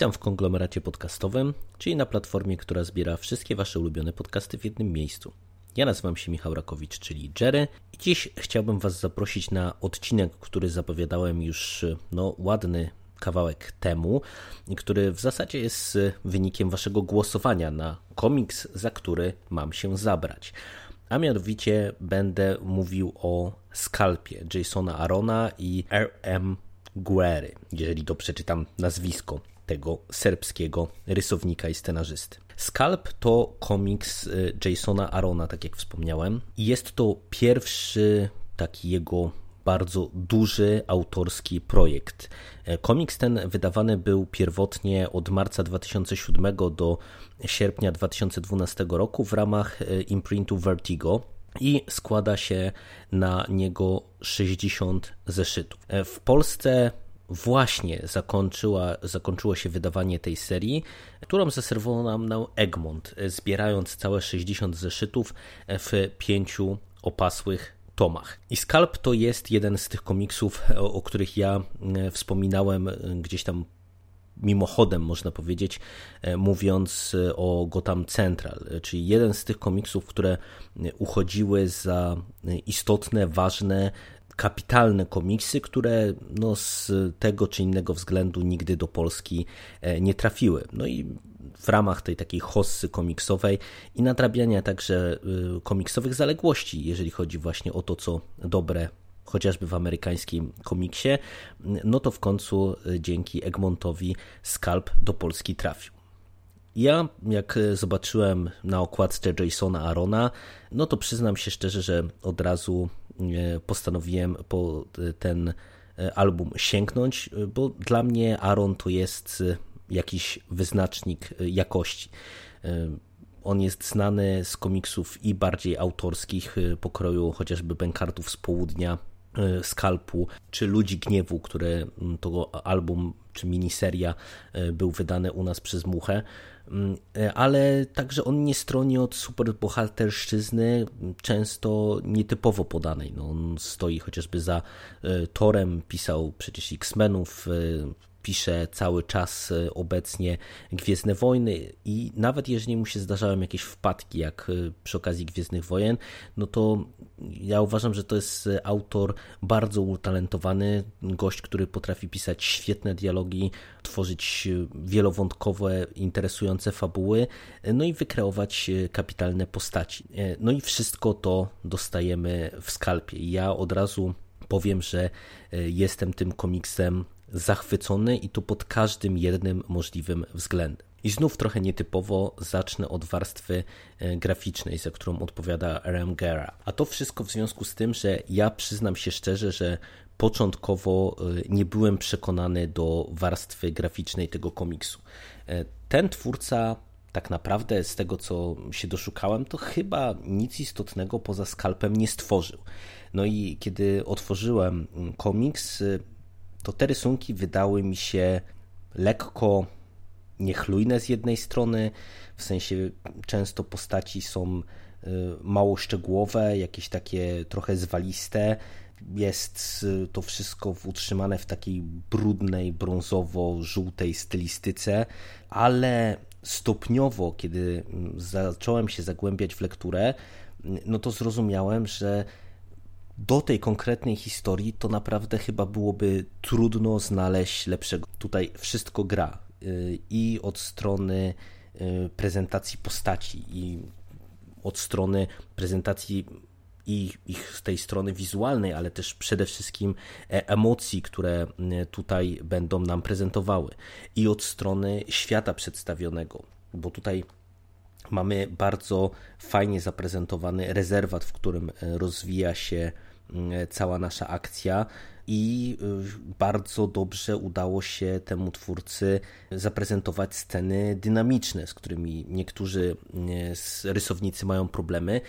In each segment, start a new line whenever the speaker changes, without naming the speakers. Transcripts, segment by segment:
Witam w konglomeracie podcastowym, czyli na platformie, która zbiera wszystkie Wasze ulubione podcasty w jednym miejscu. Ja nazywam się Michał Rakowicz, czyli Jerry i dziś chciałbym Was zaprosić na odcinek, który zapowiadałem już no, ładny kawałek temu, który w zasadzie jest wynikiem Waszego głosowania na komiks, za który mam się zabrać. A mianowicie będę mówił o Skalpie Jasona Arona i R.M. Guery, jeżeli to przeczytam nazwisko tego serbskiego rysownika i scenarzysty. Scalp to komiks y, Jasona Arona, tak jak wspomniałem, jest to pierwszy taki jego bardzo duży autorski projekt. E, komiks ten wydawany był pierwotnie od marca 2007 do sierpnia 2012 roku w ramach e, imprintu Vertigo i składa się na niego 60 zeszytów. E, w Polsce właśnie zakończyła, zakończyło się wydawanie tej serii, którą zaserwował nam na Egmont, zbierając całe 60 zeszytów w pięciu opasłych tomach. I Scalp to jest jeden z tych komiksów, o, o których ja e, wspominałem e, gdzieś tam mimochodem, można powiedzieć, e, mówiąc o Gotham Central, czyli jeden z tych komiksów, które uchodziły za istotne, ważne, kapitalne komiksy, które no, z tego czy innego względu nigdy do Polski nie trafiły. No i w ramach tej takiej hossy komiksowej i nadrabiania także y, komiksowych zaległości, jeżeli chodzi właśnie o to, co dobre chociażby w amerykańskim komiksie, no to w końcu y, dzięki Egmontowi Scalp do Polski trafił. Ja, jak zobaczyłem na okładce Jasona Arona, no to przyznam się szczerze, że od razu postanowiłem po ten album sięgnąć, bo dla mnie Aaron to jest jakiś wyznacznik jakości. On jest znany z komiksów i bardziej autorskich pokroju chociażby Bękartów z Południa, Skalpu czy Ludzi Gniewu, które to album czy miniseria był wydany u nas przez Muchę, mm, ale także on nie stroni od superbohaterszczyzny, często nietypowo podanej. No, on stoi chociażby za Torem, pisał przecież X-Menów, pisze cały czas e, obecnie Gwiezdne Wojny i nawet jeżeli mu się zdarzają jakieś wpadki, jak e, przy okazji Gwiezdnych Wojen, no to ja uważam, że to jest e, autor bardzo utalentowany, gość, który potrafi pisać świetne dialogi, tworzyć wielowątkowe, interesujące fabuły, no i wykreować kapitalne postaci. No i wszystko to dostajemy w skalpie. Ja od razu powiem, że jestem tym komiksem zachwycony i to pod każdym jednym możliwym względem. I znów trochę nietypowo zacznę od warstwy e, graficznej, za którą odpowiada R.M. Guerra. A to wszystko w związku z tym, że ja przyznam się szczerze, że początkowo e, nie byłem przekonany do warstwy graficznej tego komiksu. E, ten twórca tak naprawdę z tego co się doszukałem, to chyba nic istotnego poza skalpem nie stworzył. No i kiedy otworzyłem mm, komiks, to te rysunki wydały mi się lekko niechlujne z jednej strony, w sensie często postaci są y, mało szczegółowe, jakieś takie trochę zwaliste. Jest y, to wszystko utrzymane w takiej brudnej, brązowo-żółtej stylistyce, ale stopniowo, kiedy mm, zacząłem się zagłębiać w lekturę, no to zrozumiałem, że do tej konkretnej historii to naprawdę chyba byłoby trudno znaleźć lepszego. Tutaj wszystko gra y, i od strony y, prezentacji postaci i od strony prezentacji i ich z tej strony wizualnej, ale też przede wszystkim e, emocji, które y, tutaj będą nam prezentowały i od strony świata przedstawionego, bo tutaj mamy bardzo fajnie zaprezentowany rezerwat, w którym rozwija się cała nasza akcja i y, bardzo dobrze udało się temu twórcy zaprezentować sceny dynamiczne, z którymi niektórzy y, rysownicy mają problemy.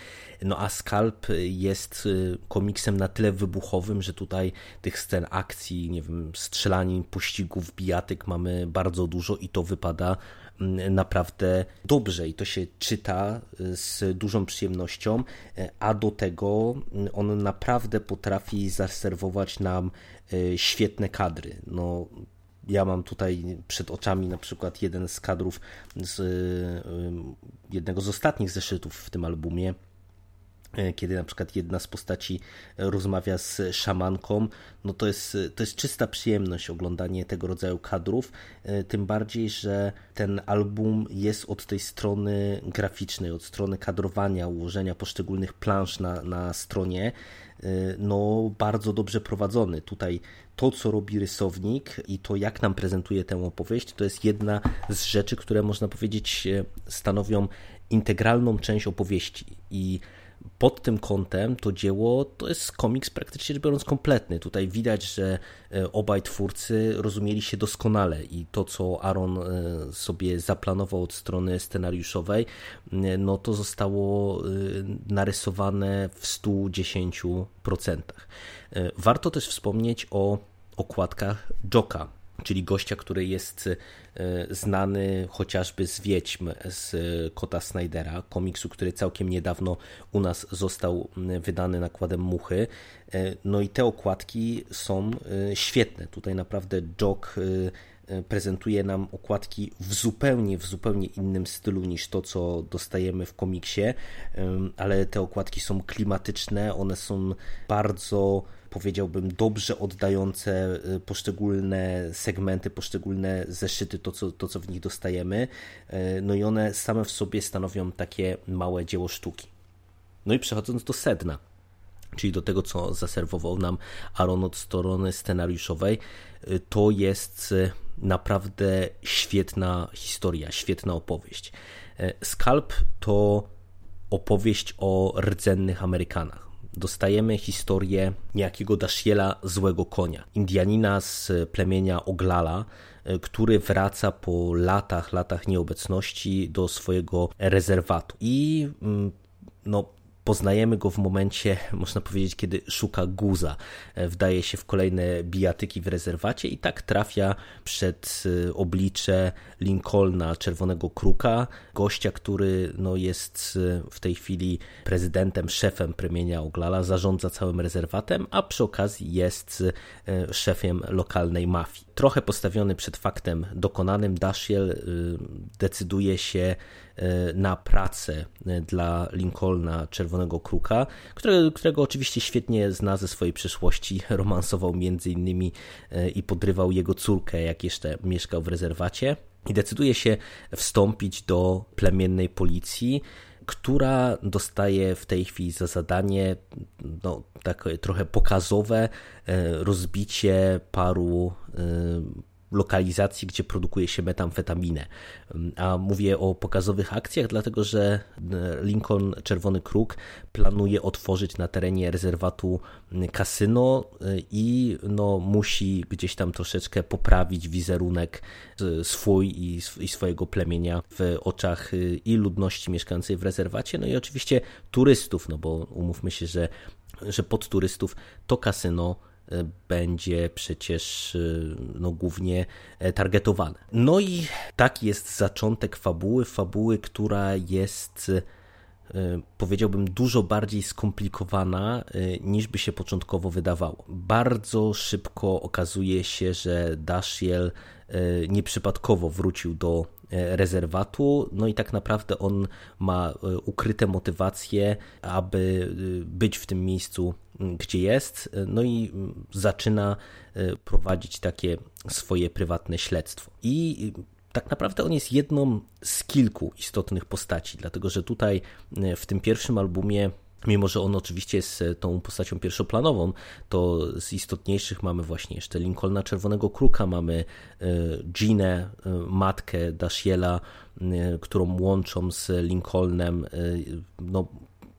No a Scalp jest komiksem na tyle wybuchowym, że tutaj tych scen akcji, nie wiem, strzelanin, pościgów, bijatyk mamy bardzo dużo i to wypada naprawdę dobrze i to się czyta z dużą przyjemnością, a do tego on naprawdę potrafi zaserwować nam świetne kadry. No, ja mam tutaj przed oczami na przykład jeden z kadrów z jednego z ostatnich zeszytów w tym albumie, kiedy na przykład jedna z postaci rozmawia z szamanką, no to jest, to jest czysta przyjemność oglądanie tego rodzaju kadrów, e, tym bardziej, że ten album jest od tej strony graficznej, od strony kadrowania, ułożenia poszczególnych plansz na, na stronie, e, no bardzo dobrze prowadzony. Tutaj to, co robi rysownik i to, jak nam prezentuje tę opowieść, to jest jedna z rzeczy, które można powiedzieć stanowią integralną część opowieści i pod tym kątem to dzieło to jest komiks praktycznie rzecz biorąc kompletny. Tutaj widać, że e, obaj twórcy rozumieli się doskonale i to, co Aaron e, sobie zaplanował od strony scenariuszowej, no to zostało e, narysowane w 110%. Warto też wspomnieć o okładkach Joka czyli gościa, który jest e, znany chociażby z Wiedźm z Kota Snydera, komiksu, który całkiem niedawno u nas został wydany nakładem Muchy. E, no i te okładki są e, świetne. Tutaj naprawdę Jock prezentuje nam okładki w zupełnie, w zupełnie innym stylu niż to, co dostajemy w komiksie, ale te okładki są klimatyczne, one są bardzo powiedziałbym, dobrze oddające y, poszczególne segmenty, poszczególne zeszyty, to co, to co w nich dostajemy. Y, no i one same w sobie stanowią takie małe dzieło sztuki. No i przechodząc do sedna, czyli do tego, co zaserwował nam Aaron od strony scenariuszowej, y, to jest naprawdę świetna historia, świetna opowieść. Skalp to opowieść o rdzennych Amerykanach dostajemy historię niejakiego Dashiela Złego Konia, Indianina z plemienia Oglala, e, który wraca po latach, latach nieobecności do swojego rezerwatu. I mm, no, Poznajemy go w momencie, można powiedzieć, kiedy szuka guza. E, wdaje się w kolejne bijatyki w rezerwacie i tak trafia przed e, oblicze Lincolna Czerwonego Kruka, gościa, który no, jest e, w tej chwili prezydentem, szefem plemienia Oglala, zarządza całym rezerwatem, a przy okazji jest szefem lokalnej mafii. Trochę postawiony przed faktem dokonanym, Dashiell decyduje się na pracę dla Lincolna Czerwonego Kruka, którego, którego oczywiście świetnie zna ze swojej przeszłości. Romansował między innymi e, i podrywał jego córkę, jak jeszcze mieszkał w rezerwacie. I decyduje się wstąpić do plemiennej policji, która dostaje w tej chwili za zadanie no, tak trochę pokazowe rozbicie paru lokalizacji, gdzie produkuje się metamfetaminę. A mówię o pokazowych akcjach, dlatego że Lincoln Czerwony Kruk planuje otworzyć na terenie rezerwatu kasyno i no, musi gdzieś tam troszeczkę poprawić wizerunek swój i swojego plemienia w oczach i ludności mieszkającej w rezerwacie, no i oczywiście turystów, no bo umówmy się, że, że pod turystów to kasyno będzie przecież y, no, głównie e, targetowane. No i taki jest zaczątek fabuły, fabuły, która jest y, powiedziałbym dużo bardziej skomplikowana y, niż by się początkowo wydawało. Bardzo szybko okazuje się, że Dashiell nieprzypadkowo wrócił do e, rezerwatu, no i tak naprawdę on ma ukryte motywacje, aby być w tym miejscu gdzie jest, no i zaczyna e, prowadzić takie swoje prywatne śledztwo. I tak naprawdę on jest jedną z kilku istotnych postaci, dlatego że tutaj e, w tym pierwszym albumie Mimo, że on oczywiście jest e, tą postacią pierwszoplanową, to z istotniejszych mamy właśnie jeszcze Lincolna Czerwonego Kruka, mamy Ginę, matkę Dashiela, którą łączą z Lincolnem no,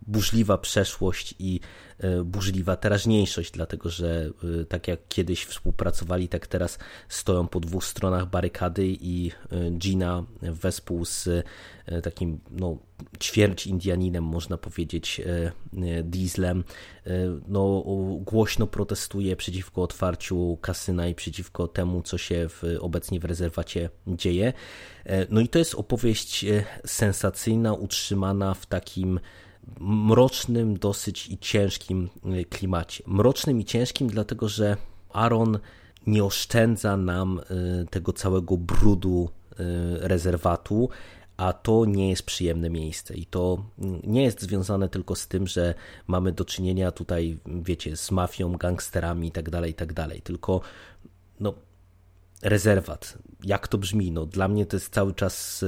burzliwa przeszłość i e, burzliwa teraźniejszość, dlatego że e, tak jak kiedyś współpracowali, tak teraz stoją po dwóch stronach barykady i e, Gina wespół z takim no, ćwierć Indianinem, można powiedzieć, Dieslem, no, głośno protestuje przeciwko otwarciu kasyna i przeciwko temu, co się w, obecnie w rezerwacie dzieje. No i to jest opowieść sensacyjna, utrzymana w takim mrocznym dosyć i ciężkim y, klimacie. Mrocznym i ciężkim, dlatego że Aaron nie oszczędza nam y, tego całego brudu y, rezerwatu, a to nie jest przyjemne miejsce. I to nie jest związane tylko z tym, że mamy do czynienia tutaj, wiecie, z mafią, gangsterami itd., tak itd., tak tylko no, rezerwat. Jak to brzmi? No, dla mnie to jest cały czas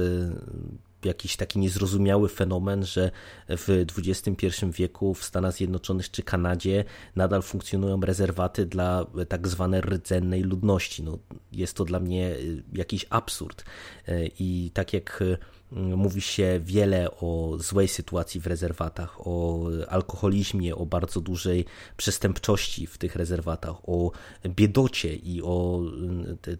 jakiś taki niezrozumiały fenomen, że w XXI wieku w Stanach Zjednoczonych czy Kanadzie nadal funkcjonują rezerwaty dla tak zwanej rdzennej ludności. No, jest to dla mnie y, jakiś absurd. Y, I tak jak y, Mówi się wiele o złej sytuacji w rezerwatach, o alkoholizmie, o bardzo dużej przestępczości w tych rezerwatach, o biedocie i o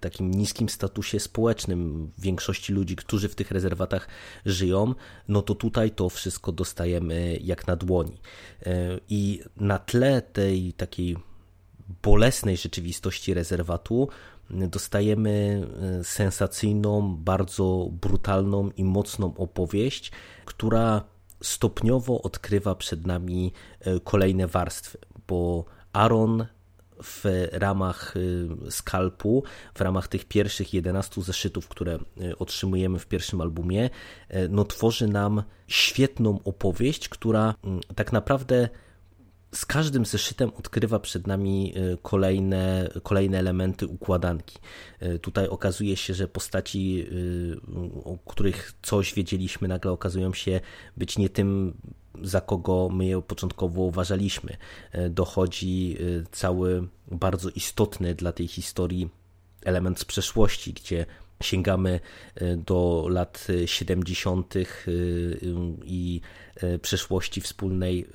takim niskim statusie społecznym większości ludzi, którzy w tych rezerwatach żyją, no to tutaj to wszystko dostajemy jak na dłoni. I na tle tej takiej bolesnej rzeczywistości rezerwatu dostajemy e, sensacyjną, bardzo brutalną i mocną opowieść, która stopniowo odkrywa przed nami e, kolejne warstwy, bo Aaron w ramach e, skalpu, w ramach tych pierwszych 11 zeszytów, które otrzymujemy w pierwszym albumie, no tworzy nam świetną opowieść, która mm, tak naprawdę z każdym zeszytem odkrywa przed nami e, kolejne, kolejne elementy układanki. E, tutaj okazuje się, że postaci, e, o których coś wiedzieliśmy, nagle okazują się być nie tym, za kogo my je początkowo uważaliśmy. Dochodzi cały bardzo istotny dla tej historii element z przeszłości, gdzie sięgamy e, do lat 70. E, i e, przeszłości wspólnej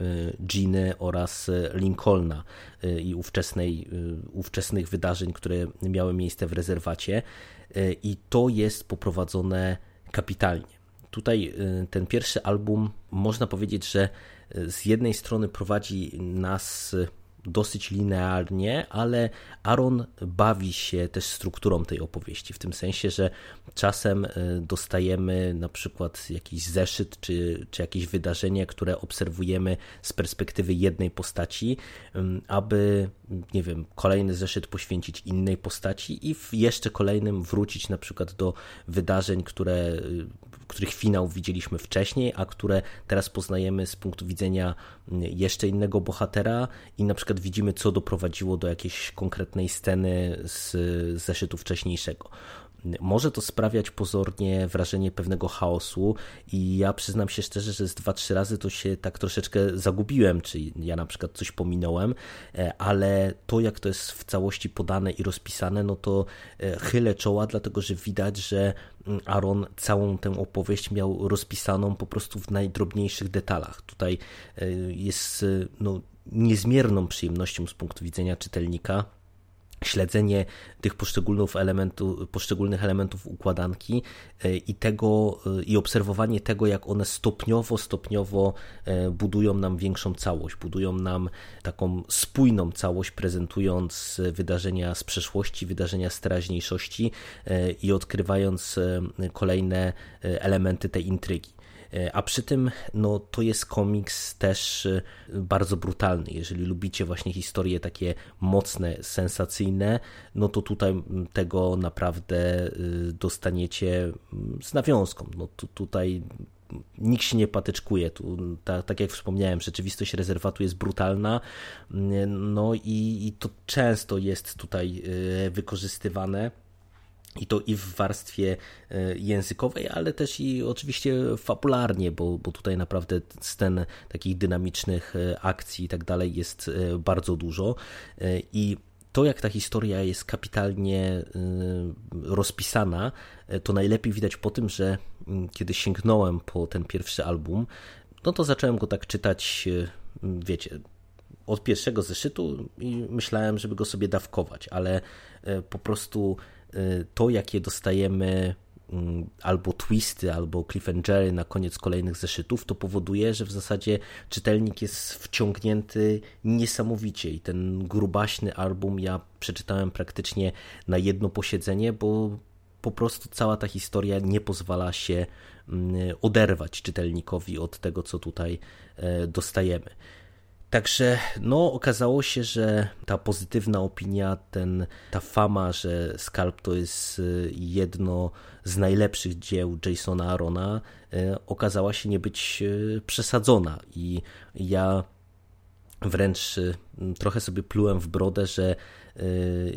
Giny oraz Lincolna i ówczesnej, ówczesnych wydarzeń, które miały miejsce w rezerwacie. I to jest poprowadzone kapitalnie. Tutaj ten pierwszy album, można powiedzieć, że z jednej strony prowadzi nas dosyć linearnie, ale Aaron bawi się też strukturą tej opowieści, w tym sensie, że czasem e, dostajemy na przykład jakiś zeszyt czy, czy jakieś wydarzenie, które obserwujemy z perspektywy jednej postaci, aby, nie wiem, kolejny zeszyt poświęcić innej postaci i w jeszcze kolejnym wrócić na przykład do wydarzeń, które których finał widzieliśmy wcześniej, a które teraz poznajemy z punktu widzenia jeszcze innego bohatera i na przykład widzimy, co doprowadziło do jakiejś konkretnej sceny z zeszytu wcześniejszego może to sprawiać pozornie wrażenie pewnego chaosu i ja przyznam się szczerze, że z dwa, trzy razy to się tak troszeczkę zagubiłem, czy ja na przykład coś pominąłem, e, ale to jak to jest w całości podane i rozpisane, no to e, chylę czoła, dlatego że widać, że mm, Aaron całą tę opowieść miał rozpisaną po prostu w najdrobniejszych detalach. Tutaj e, jest no, niezmierną przyjemnością z punktu widzenia czytelnika śledzenie tych poszczególnych, elementu, poszczególnych elementów układanki e, i tego e, i obserwowanie tego, jak one stopniowo, stopniowo e, budują nam większą całość, budują nam taką spójną całość, prezentując wydarzenia z przeszłości, wydarzenia z teraźniejszości i odkrywając kolejne elementy tej intrygi. E, a przy tym no, to jest komiks też e, bardzo brutalny. Jeżeli lubicie właśnie historie takie mocne, sensacyjne, no to tutaj tego naprawdę e, dostaniecie z nawiązką. No, tu, tutaj nikt się nie patyczkuje. Tu, ta, tak jak wspomniałem, rzeczywistość rezerwatu jest brutalna, no i, i to często jest tutaj wykorzystywane i to i w warstwie e, językowej, ale też i oczywiście fabularnie, bo, bo tutaj naprawdę scen takich dynamicznych e, akcji i tak dalej jest e, bardzo dużo. I to, jak ta historia jest kapitalnie rozpisana, to najlepiej widać po tym, że mm, kiedy sięgnąłem po ten pierwszy album, no to zacząłem go tak czytać, wiecie, od pierwszego zeszytu i myślałem, żeby go sobie dawkować, ale po prostu to, jakie dostajemy Mm, albo twisty, albo cliffhangery na koniec kolejnych zeszytów, to powoduje, że w zasadzie czytelnik jest wciągnięty niesamowicie i ten grubaśny album ja przeczytałem praktycznie na jedno posiedzenie, bo po prostu cała ta historia nie pozwala się mm, oderwać czytelnikowi od tego, co tutaj e, dostajemy. Także no, okazało się, że ta pozytywna opinia, ten, ta fama, że Skalp to jest y, jedno z najlepszych dzieł Jasona Arona, y, okazała się nie być y, przesadzona. I ja wręcz trochę sobie plułem w brodę, że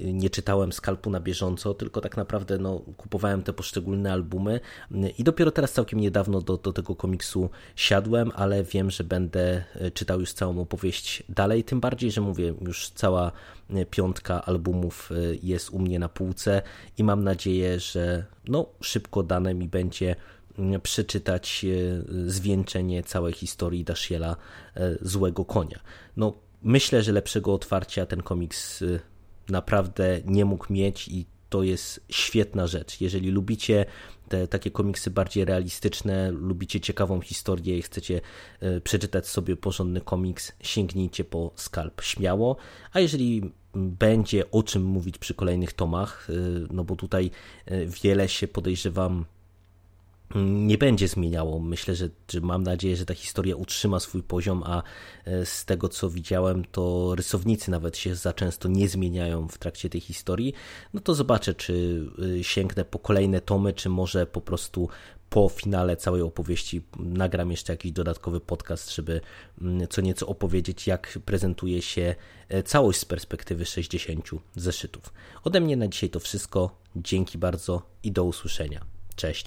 nie czytałem skalpu na bieżąco, tylko tak naprawdę no, kupowałem te poszczególne albumy i dopiero teraz całkiem niedawno do, do tego komiksu siadłem, ale wiem, że będę y, czytał już całą opowieść dalej, tym bardziej, że mówię, już cała y, piątka albumów jest u mnie na półce i mam nadzieję, że no, szybko dane mi będzie przeczytać zwieńczenie całej historii Dashiela Złego Konia. No, myślę, że lepszego otwarcia ten komiks naprawdę nie mógł mieć i to jest świetna rzecz. Jeżeli lubicie te takie komiksy bardziej realistyczne, lubicie ciekawą historię i chcecie e, przeczytać sobie porządny komiks, sięgnijcie po skalp śmiało. A jeżeli będzie o czym mówić przy kolejnych tomach, e, no bo tutaj e, wiele się podejrzewam nie będzie zmieniało. Myślę, że, że mam nadzieję, że ta historia utrzyma swój poziom, a e, z tego co widziałem, to rysownicy nawet się za często nie zmieniają w trakcie tej historii. No to zobaczę, czy e, sięgnę po kolejne tomy, czy może po prostu po finale całej opowieści nagram jeszcze jakiś dodatkowy podcast, żeby mm, co nieco opowiedzieć, jak prezentuje się e, całość z perspektywy 60 zeszytów. Ode mnie na dzisiaj to wszystko. Dzięki bardzo i do usłyszenia. Cześć.